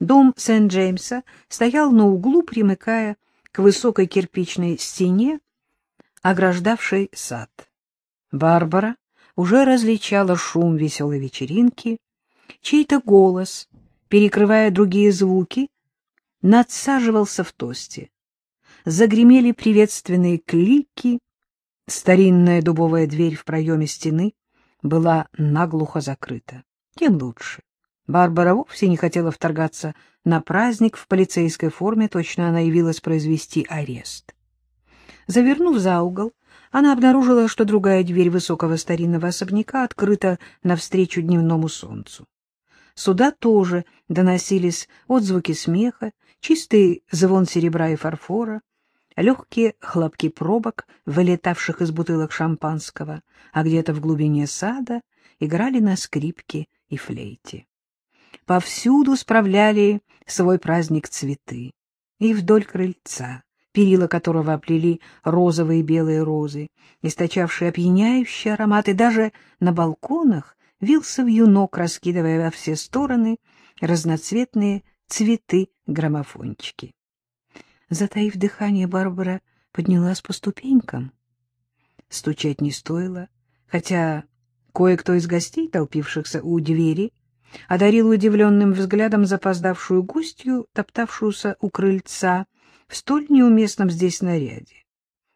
Дом Сент-Джеймса стоял на углу, примыкая к высокой кирпичной стене, ограждавшей сад. Барбара уже различала шум веселой вечеринки, чей-то голос, перекрывая другие звуки, надсаживался в тосте. Загремели приветственные клики, старинная дубовая дверь в проеме стены была наглухо закрыта. Тем лучше. Барбара вовсе не хотела вторгаться на праздник в полицейской форме, точно она явилась произвести арест. Завернув за угол, она обнаружила, что другая дверь высокого старинного особняка открыта навстречу дневному солнцу. Сюда тоже доносились отзвуки смеха, чистый звон серебра и фарфора, легкие хлопки пробок, вылетавших из бутылок шампанского, а где-то в глубине сада играли на скрипке и флейте. Повсюду справляли свой праздник цветы, и вдоль крыльца, перила которого оплели розовые и белые розы, источавшие опьяняющие ароматы, даже на балконах вился вьюнок, раскидывая во все стороны разноцветные цветы-граммофончики. Затаив дыхание, Барбара поднялась по ступенькам. Стучать не стоило, хотя кое-кто из гостей, толпившихся у двери, одарил удивленным взглядом запоздавшую гостью, топтавшуюся у крыльца в столь неуместном здесь наряде.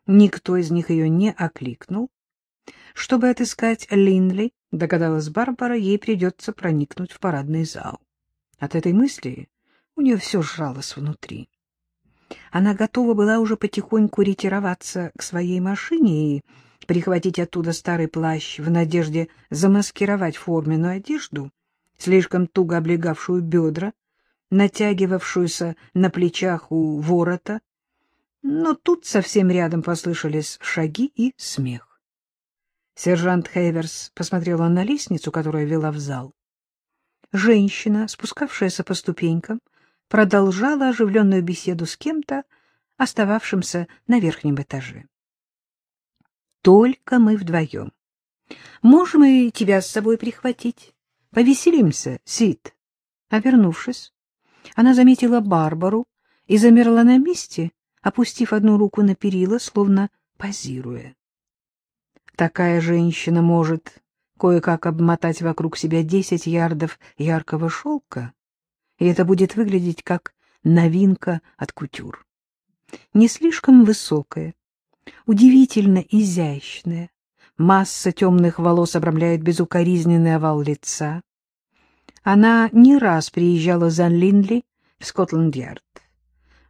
Никто из них ее не окликнул. Чтобы отыскать Линли, догадалась Барбара, ей придется проникнуть в парадный зал. От этой мысли у нее все сжалось внутри. Она готова была уже потихоньку ретироваться к своей машине и прихватить оттуда старый плащ в надежде замаскировать форменную одежду, слишком туго облегавшую бедра, натягивавшуюся на плечах у ворота. Но тут совсем рядом послышались шаги и смех. Сержант Хейверс посмотрела на лестницу, которая вела в зал. Женщина, спускавшаяся по ступенькам, продолжала оживленную беседу с кем-то, остававшимся на верхнем этаже. «Только мы вдвоем. Можем и тебя с собой прихватить? Повеселимся, Сид». Обернувшись, она заметила Барбару и замерла на месте, опустив одну руку на перила, словно позируя. Такая женщина может кое-как обмотать вокруг себя десять ярдов яркого шелка, и это будет выглядеть как новинка от кутюр. Не слишком высокая, удивительно изящная, масса темных волос обрамляет безукоризненный овал лица. Она не раз приезжала за Линли в Скотланд-Ярд.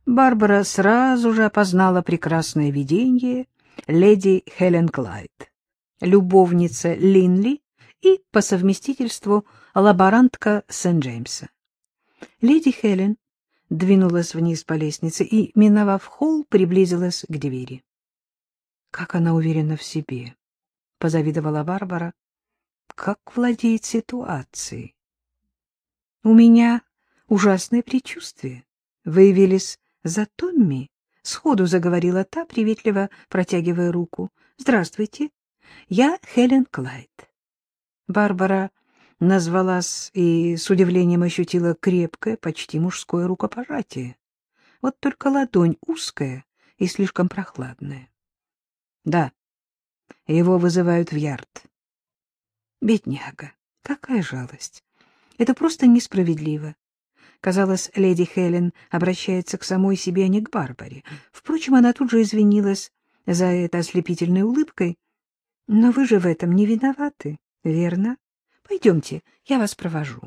Барбара сразу же опознала прекрасное видение леди Хелен Клайд, любовница Линли и, по совместительству, лаборантка Сент-Джеймса. Леди Хелен двинулась вниз по лестнице и, миновав холл, приблизилась к двери. Как она уверена в себе, — позавидовала Барбара, — как владеет ситуацией. У меня ужасное предчувствие. Вы явились за Томми? — сходу заговорила та, приветливо протягивая руку. — Здравствуйте, я Хелен Клайд. Барбара назвалась и с удивлением ощутила крепкое, почти мужское рукопожатие. Вот только ладонь узкая и слишком прохладная. Да, его вызывают в ярд. Бедняга, какая жалость. Это просто несправедливо. Казалось, леди Хелен обращается к самой себе, а не к Барбаре. Впрочем, она тут же извинилась за это ослепительной улыбкой. Но вы же в этом не виноваты, верно? Пойдемте, я вас провожу.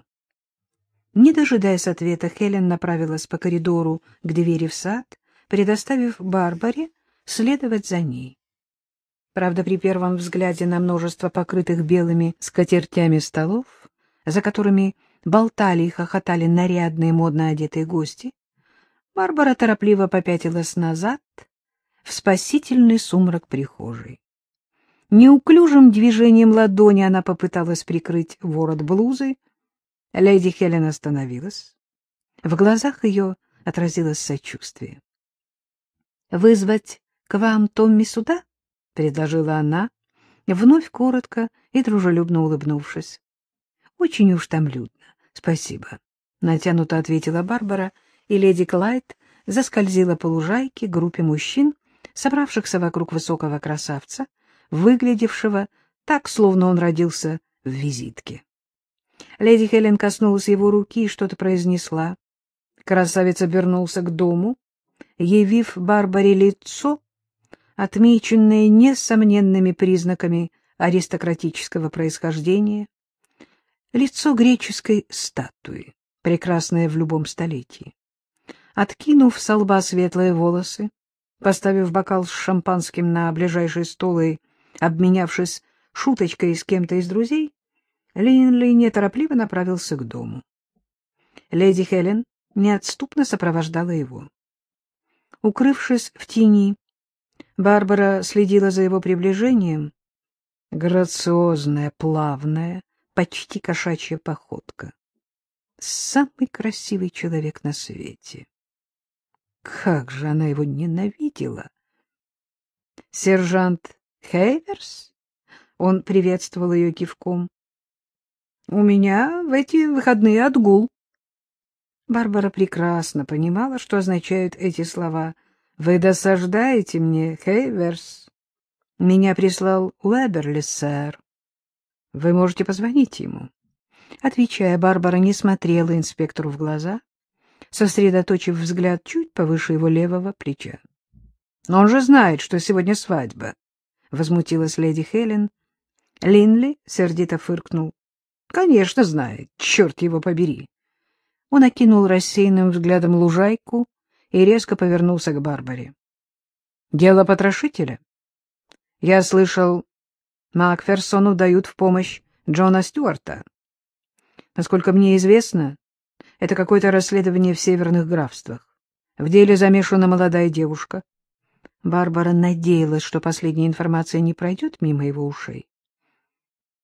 Не дожидаясь ответа, Хелен направилась по коридору к двери в сад, предоставив Барбаре следовать за ней. Правда, при первом взгляде на множество покрытых белыми скатертями столов, за которыми болтали и хохотали нарядные модно одетые гости, Барбара торопливо попятилась назад в спасительный сумрак прихожей. Неуклюжим движением ладони она попыталась прикрыть ворот блузы. Леди Хелен остановилась. В глазах ее отразилось сочувствие. — Вызвать к вам Томми сюда? — предложила она, вновь коротко и дружелюбно улыбнувшись. — Очень уж там людно. Спасибо. натянуто ответила Барбара, и леди Клайд заскользила по лужайке группе мужчин, собравшихся вокруг высокого красавца, выглядевшего так, словно он родился в визитке. Леди Хелен коснулась его руки и что-то произнесла. Красавец обернулся к дому, явив Барбаре лицо, отмеченное несомненными признаками аристократического происхождения, лицо греческой статуи, прекрасное в любом столетии. Откинув со лба светлые волосы, поставив бокал с шампанским на ближайший стол и обменявшись шуточкой с кем-то из друзей, Линли неторопливо направился к дому. Леди Хелен неотступно сопровождала его. Укрывшись в тени, Барбара следила за его приближением. Грациозная, плавная, почти кошачья походка. Самый красивый человек на свете. Как же она его ненавидела! Сержант Хейверс? Он приветствовал ее кивком. — У меня в эти выходные отгул. Барбара прекрасно понимала, что означают эти слова. — Вы досаждаете мне, Хейверс? Меня прислал Уэберли, сэр. Вы можете позвонить ему. Отвечая, Барбара не смотрела инспектору в глаза, сосредоточив взгляд чуть повыше его левого плеча. — Но он же знает, что сегодня свадьба, — возмутилась леди Хелен. Линли сердито фыркнул. — Конечно, знает. Черт его побери. Он окинул рассеянным взглядом лужайку и резко повернулся к Барбаре. — Дело потрошителя? Я слышал, Макферсону дают в помощь Джона Стюарта. Насколько мне известно, это какое-то расследование в северных графствах. В деле замешана молодая девушка. Барбара надеялась, что последняя информация не пройдет мимо его ушей.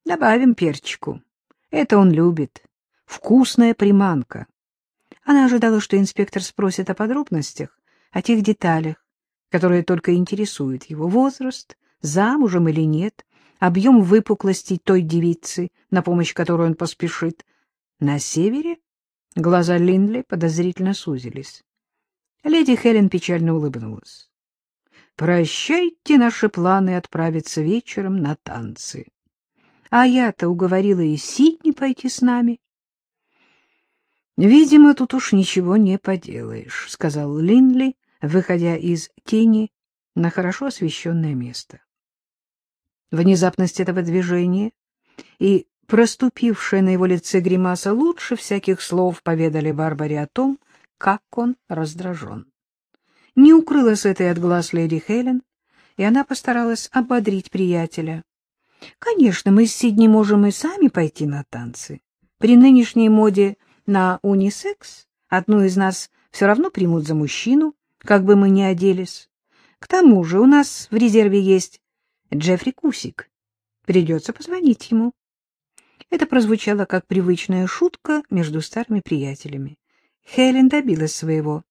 Добавим перчику. Это он любит. Вкусная приманка. Она ожидала, что инспектор спросит о подробностях, о тех деталях, которые только интересуют его возраст, замужем или нет, объем выпуклости той девицы, на помощь которой он поспешит. На севере глаза Линдли подозрительно сузились. Леди Хелен печально улыбнулась. «Прощайте наши планы отправиться вечером на танцы». А я-то уговорила и Сидни пойти с нами. — Видимо, тут уж ничего не поделаешь, — сказал Линли, выходя из тени на хорошо освещенное место. Внезапность этого движения и проступившая на его лице гримаса лучше всяких слов поведали Барбаре о том, как он раздражен. Не укрылась этой от глаз леди Хелен, и она постаралась ободрить приятеля. Конечно, мы с Сидни можем и сами пойти на танцы. При нынешней моде на унисекс одну из нас все равно примут за мужчину, как бы мы ни оделись. К тому же у нас в резерве есть Джеффри Кусик. Придется позвонить ему. Это прозвучало как привычная шутка между старыми приятелями. Хелен добилась своего.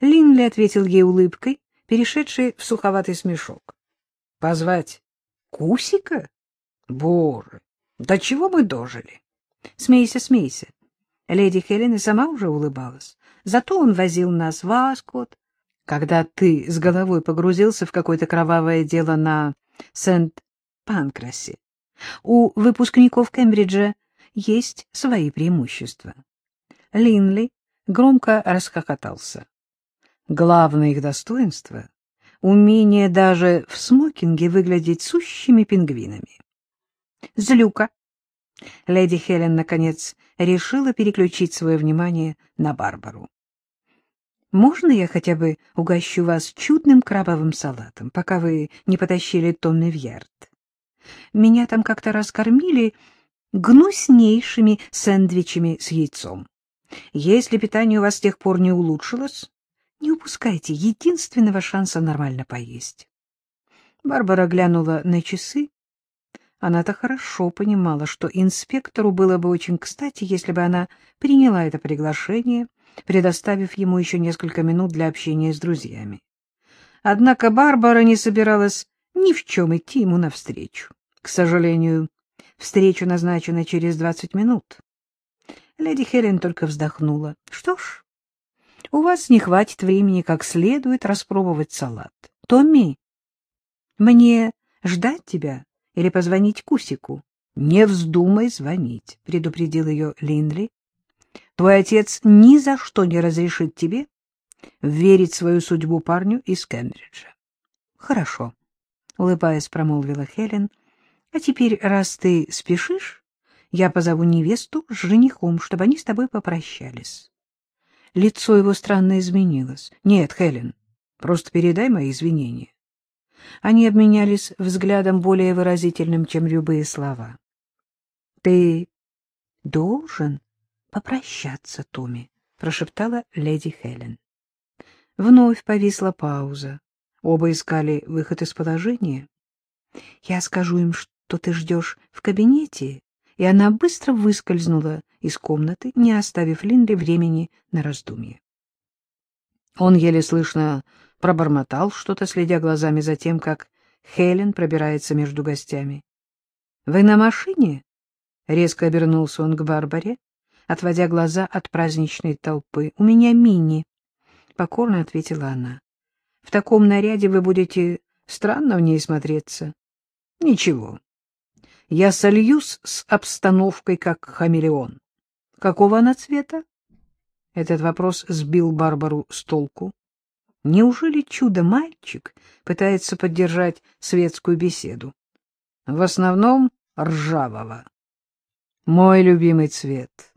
Линли ответил ей улыбкой, перешедшей в суховатый смешок. — Позвать Кусика? Боже, до чего мы дожили? Смейся, смейся. Леди Хелен и сама уже улыбалась. Зато он возил нас в Аскот. Когда ты с головой погрузился в какое-то кровавое дело на Сент-Панкрасе, у выпускников Кембриджа есть свои преимущества. Линли громко расхохотался. Главное их достоинство — умение даже в смокинге выглядеть сущими пингвинами. Злюка. Леди Хелен, наконец, решила переключить свое внимание на Барбару. «Можно я хотя бы угощу вас чудным крабовым салатом, пока вы не потащили Томми в ярд? Меня там как-то раскормили гнуснейшими сэндвичами с яйцом. Если питание у вас с тех пор не улучшилось, не упускайте единственного шанса нормально поесть». Барбара глянула на часы она-то хорошо понимала, что инспектору было бы очень кстати, если бы она приняла это приглашение, предоставив ему еще несколько минут для общения с друзьями. Однако Барбара не собиралась ни в чем идти ему навстречу. К сожалению, встреча назначена через двадцать минут. Леди Хелен только вздохнула. Что ж, у вас не хватит времени как следует распробовать салат. Томми, мне ждать тебя или позвонить Кусику? Не вздумай звонить, предупредил ее Линли. Твой отец ни за что не разрешит тебе верить свою судьбу парню из Кембриджа. Хорошо, улыбаясь, промолвила Хелен. А теперь, раз ты спешишь, я позову невесту с женихом, чтобы они с тобой попрощались. Лицо его странно изменилось. Нет, Хелен, просто передай мои извинения. Они обменялись взглядом более выразительным, чем любые слова. — Ты должен попрощаться, Томми, — прошептала леди Хелен. Вновь повисла пауза. Оба искали выход из положения. — Я скажу им, что ты ждешь в кабинете, и она быстро выскользнула из комнаты, не оставив Линли времени на раздумье. Он еле слышно пробормотал что-то, следя глазами за тем, как Хелен пробирается между гостями. — Вы на машине? — резко обернулся он к Барбаре, отводя глаза от праздничной толпы. — У меня мини, — покорно ответила она. — В таком наряде вы будете странно в ней смотреться. — Ничего, я сольюсь с обстановкой, как хамелеон. Какого она цвета? Этот вопрос сбил Барбару с толку. Неужели чудо-мальчик пытается поддержать светскую беседу? В основном ржавого. Мой любимый цвет.